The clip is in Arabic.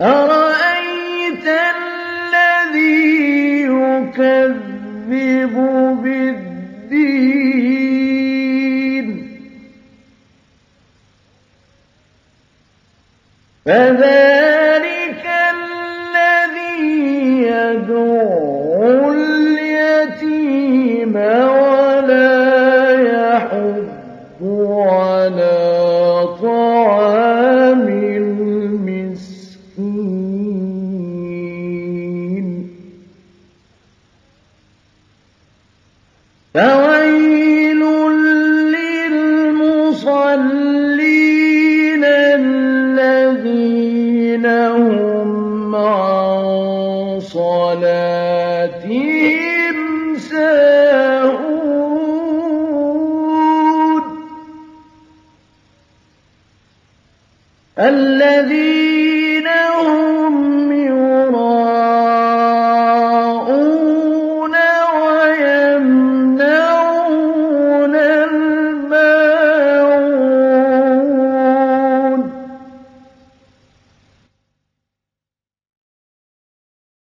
أَرَأَيْتَ الَّذِي يُكَذِّبُ بِالدِّينِ؟ فَذَٰلِكَ الَّذِي يَدُعُّ الْيَتِيمَ وَلَا يَحُضُّ عَلَىٰ فَوَيْلٌ لِّلْمُصَلِّينَ الَّذِينَ هُمْ صَلَاتِهِمْ سَاهُونَ.